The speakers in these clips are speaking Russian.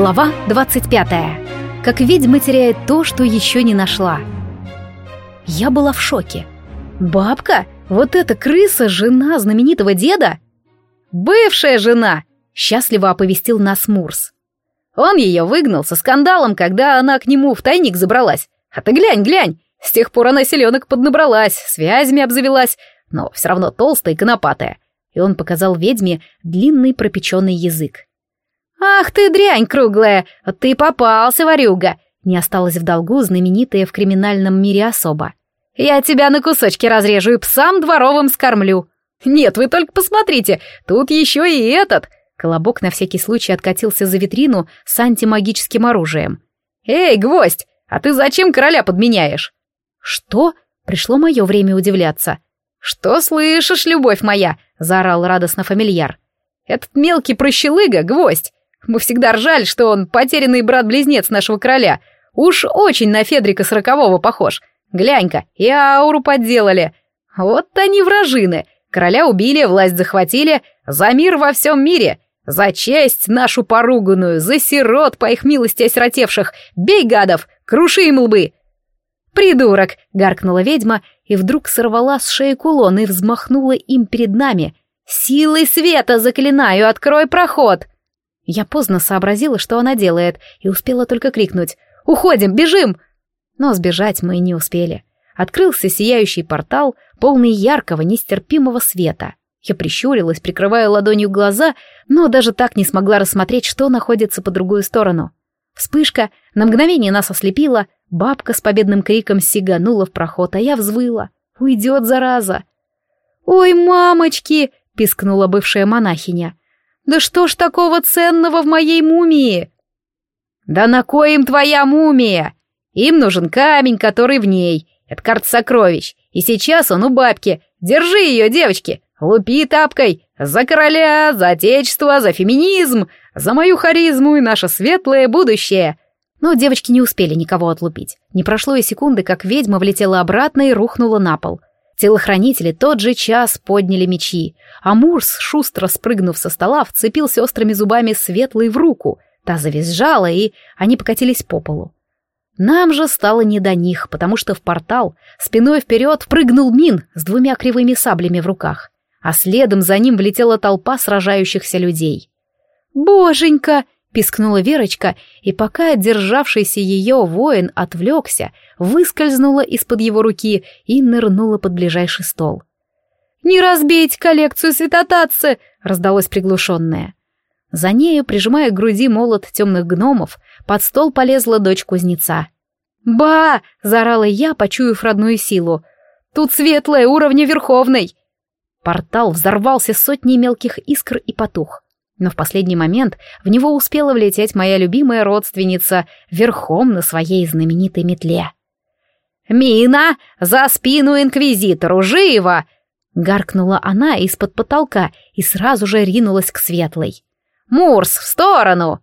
Глава 25. Как ведьма теряет то, что еще не нашла. Я была в шоке. Бабка? Вот эта крыса, жена знаменитого деда? Бывшая жена! Счастливо оповестил нас Мурс. Он ее выгнал со скандалом, когда она к нему в тайник забралась. А ты глянь, глянь! С тех пор она селенок поднабралась, связями обзавелась, но все равно толстая и конопатая. И он показал ведьме длинный пропеченный язык. «Ах ты, дрянь круглая! Ты попался, ворюга! Не осталась в долгу знаменитая в криминальном мире особа. «Я тебя на кусочки разрежу и псам дворовым скормлю!» «Нет, вы только посмотрите, тут еще и этот!» Колобок на всякий случай откатился за витрину с антимагическим оружием. «Эй, гвоздь, а ты зачем короля подменяешь?» «Что?» — пришло мое время удивляться. «Что слышишь, любовь моя?» — заорал радостно фамильяр. «Этот мелкий прощелыга, гвоздь, мы всегда ржали, что он потерянный брат-близнец нашего короля. Уж очень на Федрика Сорокового похож. Глянь-ка, и ауру подделали. Вот они вражины. Короля убили, власть захватили. За мир во всем мире. За честь нашу поруганную, за сирот, по их милости осиротевших. Бей гадов, круши им лбы. «Придурок!» — гаркнула ведьма, и вдруг сорвала с шеи кулон и взмахнула им перед нами. «Силой света заклинаю, открой проход!» Я поздно сообразила, что она делает, и успела только крикнуть «Уходим! Бежим!» Но сбежать мы не успели. Открылся сияющий портал, полный яркого, нестерпимого света. Я прищурилась, прикрывая ладонью глаза, но даже так не смогла рассмотреть, что находится по другую сторону. Вспышка на мгновение нас ослепила, бабка с победным криком сиганула в проход, а я взвыла. «Уйдет, зараза!» «Ой, мамочки!» — пискнула бывшая монахиня. Да что ж такого ценного в моей мумии? Да на коем твоя мумия? Им нужен камень, который в ней. Это карт сокровищ. И сейчас он у бабки. Держи ее, девочки. Лупи тапкой. За короля, за отечество, за феминизм, за мою харизму и наше светлое будущее. Но девочки не успели никого отлупить. Не прошло и секунды, как ведьма влетела обратно и рухнула на пол. — Телохранители тот же час подняли мечи, а Мурс, шустро спрыгнув со стола, вцепился острыми зубами светлой в руку, та завизжала, и они покатились по полу. Нам же стало не до них, потому что в портал спиной вперед прыгнул Мин с двумя кривыми саблями в руках, а следом за ним влетела толпа сражающихся людей. «Боженька!» пискнула Верочка, и пока державшийся ее воин отвлекся, выскользнула из-под его руки и нырнула под ближайший стол. «Не разбейте коллекцию святотатцы!» — раздалось приглушенное. За нею, прижимая к груди молот темных гномов, под стол полезла дочь кузнеца. «Ба!» — заорала я, почуяв родную силу. «Тут светлое, уровня верховной!» Портал взорвался сотней мелких искр и потух но в последний момент в него успела влететь моя любимая родственница верхом на своей знаменитой метле. «Мина! За спину инквизитору! Живо!» Гаркнула она из-под потолка и сразу же ринулась к светлой. «Мурс, в сторону!»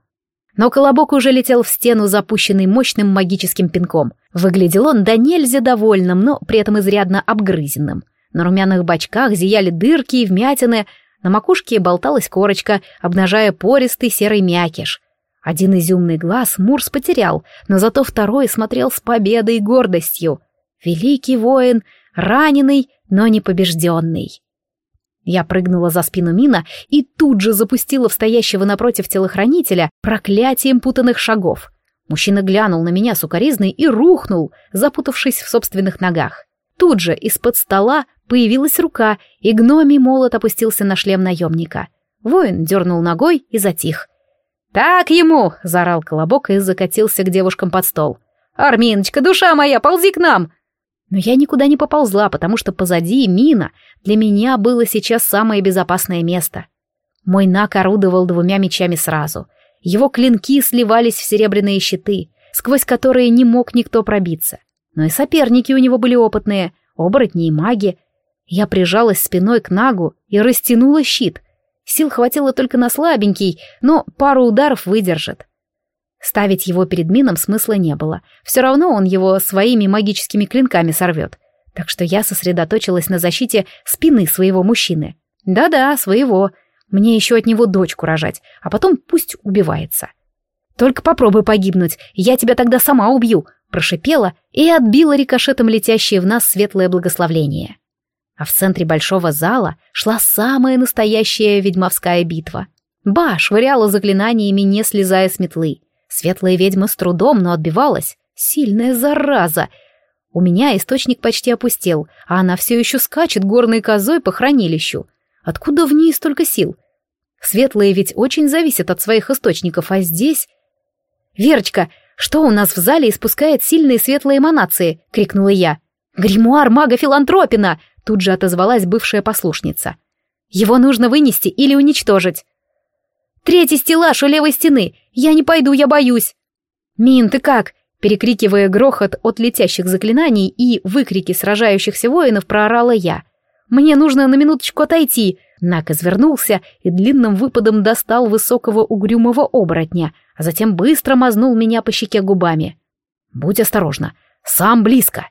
Но колобок уже летел в стену, запущенный мощным магическим пинком. Выглядел он до нельзя довольным, но при этом изрядно обгрызенным. На румяных бочках зияли дырки и вмятины, на макушке болталась корочка, обнажая пористый серый мякиш. Один изюмный глаз Мурс потерял, но зато второй смотрел с победой и гордостью. Великий воин, раненый, но не побежденный. Я прыгнула за спину Мина и тут же запустила в стоящего напротив телохранителя проклятием путанных шагов. Мужчина глянул на меня сукоризной и рухнул, запутавшись в собственных ногах. Тут же из-под стола Появилась рука, и гноми молот опустился на шлем наемника. Воин дернул ногой и затих. «Так ему!» — заорал колобок и закатился к девушкам под стол. «Арминочка, душа моя, ползи к нам!» Но я никуда не поползла, потому что позади мина для меня было сейчас самое безопасное место. Мой Нак орудовал двумя мечами сразу. Его клинки сливались в серебряные щиты, сквозь которые не мог никто пробиться. Но и соперники у него были опытные, оборотни и маги, я прижалась спиной к Нагу и растянула щит. Сил хватило только на слабенький, но пару ударов выдержит. Ставить его перед Мином смысла не было. Все равно он его своими магическими клинками сорвет. Так что я сосредоточилась на защите спины своего мужчины. Да-да, своего. Мне еще от него дочку рожать, а потом пусть убивается. «Только попробуй погибнуть, я тебя тогда сама убью», — прошипела и отбила рикошетом летящее в нас светлое благословление. А в центре большого зала шла самая настоящая ведьмовская битва. Ба швыряла заклинаниями, не слезая с метлы. Светлая ведьма с трудом, но отбивалась. Сильная зараза! У меня источник почти опустел, а она все еще скачет горной козой по хранилищу. Откуда в ней столько сил? Светлые ведь очень зависят от своих источников, а здесь... «Верочка, что у нас в зале испускает сильные светлые эманации?» — крикнула я. «Гримуар мага Филантропина!» Тут же отозвалась бывшая послушница. «Его нужно вынести или уничтожить». «Третий стеллаж у левой стены! Я не пойду, я боюсь!» «Мин, ты как?» Перекрикивая грохот от летящих заклинаний и выкрики сражающихся воинов, проорала я. «Мне нужно на минуточку отойти!» Нак извернулся и длинным выпадом достал высокого угрюмого оборотня, а затем быстро мазнул меня по щеке губами. «Будь осторожна, сам близко!»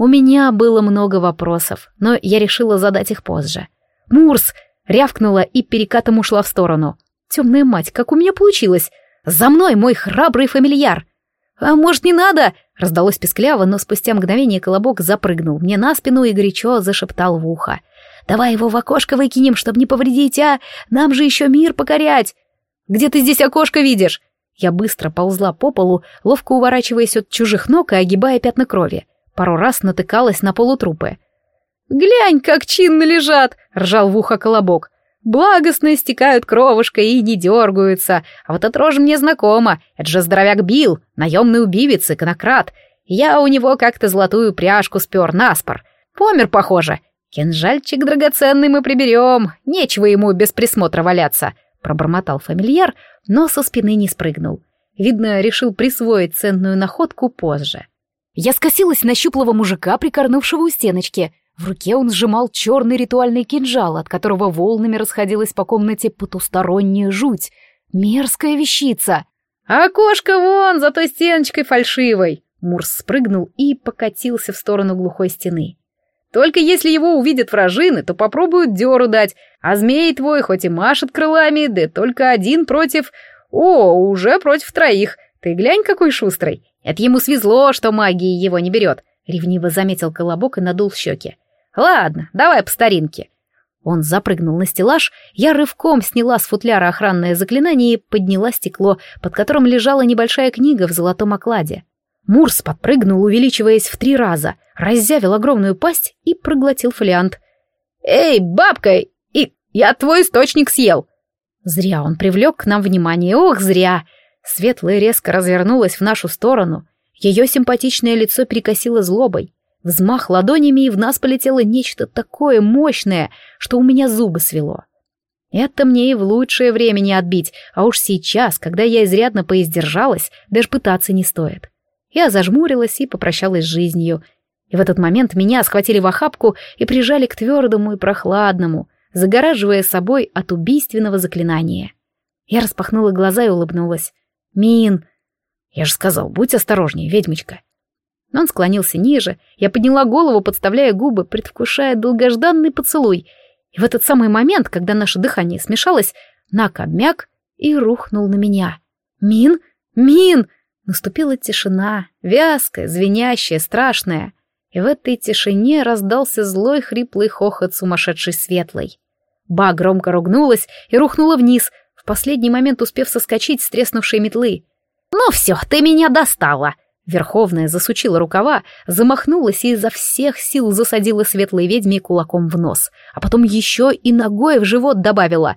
У меня было много вопросов, но я решила задать их позже. «Мурс!» — рявкнула и перекатом ушла в сторону. «Темная мать, как у меня получилось! За мной, мой храбрый фамильяр!» «А может, не надо?» — раздалось пескляво, но спустя мгновение колобок запрыгнул мне на спину и горячо зашептал в ухо. «Давай его в окошко выкинем, чтобы не повредить, а! Нам же еще мир покорять!» «Где ты здесь окошко видишь?» Я быстро ползла по полу, ловко уворачиваясь от чужих ног и огибая пятна крови пару раз натыкалась на полутрупы. «Глянь, как чинно лежат!» — ржал в ухо колобок. «Благостно истекают кровушкой и не дергаются. А вот это рожа мне знакома. Это же здоровяк Бил, наемный убивец, иконократ. Я у него как-то золотую пряжку спер наспор. Помер, похоже. Кинжальчик драгоценный мы приберем. Нечего ему без присмотра валяться», — пробормотал фамильяр, но со спины не спрыгнул. Видно, решил присвоить ценную находку позже. Я скосилась на щуплого мужика, прикорнувшего у стеночки. В руке он сжимал черный ритуальный кинжал, от которого волнами расходилась по комнате потусторонняя жуть. Мерзкая вещица. «Окошко вон, за той стеночкой фальшивой!» Мурс спрыгнул и покатился в сторону глухой стены. «Только если его увидят вражины, то попробуют дёру дать, а змей твой хоть и машет крылами, да только один против... О, уже против троих! Ты глянь, какой шустрый! Это ему свезло, что магии его не берет. Ревниво заметил Колобок и надул щеки. Ладно, давай по старинке. Он запрыгнул на стеллаж, я рывком сняла с футляра охранное заклинание и подняла стекло, под которым лежала небольшая книга в золотом окладе. Мурс подпрыгнул, увеличиваясь в три раза, раззявил огромную пасть и проглотил фолиант. «Эй, бабка, и я твой источник съел!» Зря он привлек к нам внимание, ох, зря! Светлая резко развернулась в нашу сторону. Ее симпатичное лицо перекосило злобой. Взмах ладонями, и в нас полетело нечто такое мощное, что у меня зубы свело. Это мне и в лучшее время не отбить, а уж сейчас, когда я изрядно поиздержалась, даже пытаться не стоит. Я зажмурилась и попрощалась с жизнью. И в этот момент меня схватили в охапку и прижали к твердому и прохладному, загораживая собой от убийственного заклинания. Я распахнула глаза и улыбнулась. Мин!» «Я же сказал, будь осторожнее, ведьмочка!» Но он склонился ниже, я подняла голову, подставляя губы, предвкушая долгожданный поцелуй. И в этот самый момент, когда наше дыхание смешалось, Нак обмяк и рухнул на меня. «Мин! Мин!» Наступила тишина, вязкая, звенящая, страшная. И в этой тишине раздался злой хриплый хохот сумасшедшей светлой. Ба громко ругнулась и рухнула вниз, в последний момент успев соскочить с треснувшей метлы. «Ну все, ты меня достала!» Верховная засучила рукава, замахнулась и изо всех сил засадила светлой ведьме кулаком в нос, а потом еще и ногой в живот добавила.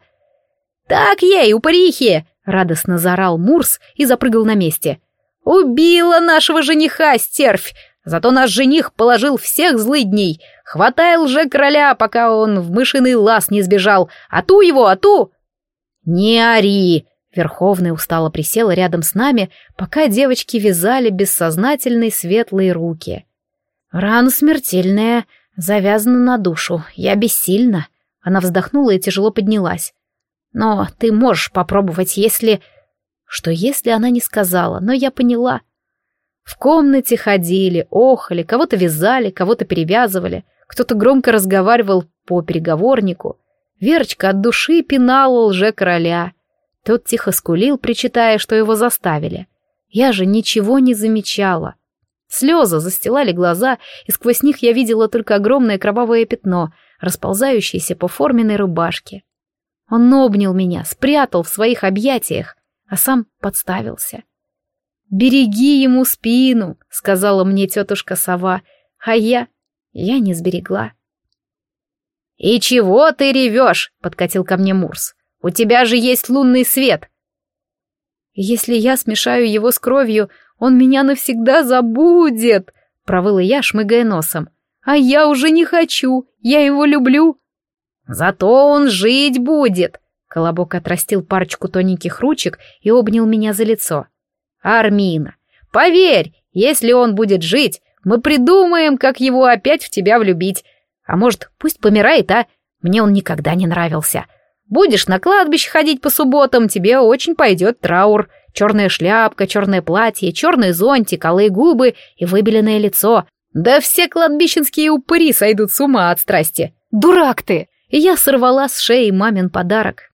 «Так ей, упырихи!» — радостно заорал Мурс и запрыгал на месте. «Убила нашего жениха, стервь! Зато наш жених положил всех злыдней! Хватай лже-короля, пока он в мышиный лаз не сбежал! А ту его, а ту!» «Не ори!» Верховная устало присела рядом с нами, пока девочки вязали бессознательные светлые руки. «Рана смертельная, завязана на душу, я бессильна». Она вздохнула и тяжело поднялась. «Но ты можешь попробовать, если...» Что если она не сказала, но я поняла. В комнате ходили, охали, кого-то вязали, кого-то перевязывали, кто-то громко разговаривал по переговорнику — Верочка от души пинала лже-короля. Тот тихо скулил, причитая, что его заставили. Я же ничего не замечала. Слезы застилали глаза, и сквозь них я видела только огромное кровавое пятно, расползающееся по форменной рубашке. Он обнял меня, спрятал в своих объятиях, а сам подставился. «Береги ему спину», — сказала мне тетушка сова, а я... я не сберегла. «И чего ты ревешь?» — подкатил ко мне Мурс. «У тебя же есть лунный свет!» «Если я смешаю его с кровью, он меня навсегда забудет!» — провыла я, шмыгая носом. «А я уже не хочу! Я его люблю!» «Зато он жить будет!» Колобок отрастил парочку тоненьких ручек и обнял меня за лицо. «Армина, поверь, если он будет жить, мы придумаем, как его опять в тебя влюбить, а может, пусть помирает, а? Мне он никогда не нравился. Будешь на кладбище ходить по субботам, тебе очень пойдет траур. Черная шляпка, черное платье, черный зонтик, алые губы и выбеленное лицо. Да все кладбищенские упыри сойдут с ума от страсти. Дурак ты! И я сорвала с шеи мамин подарок.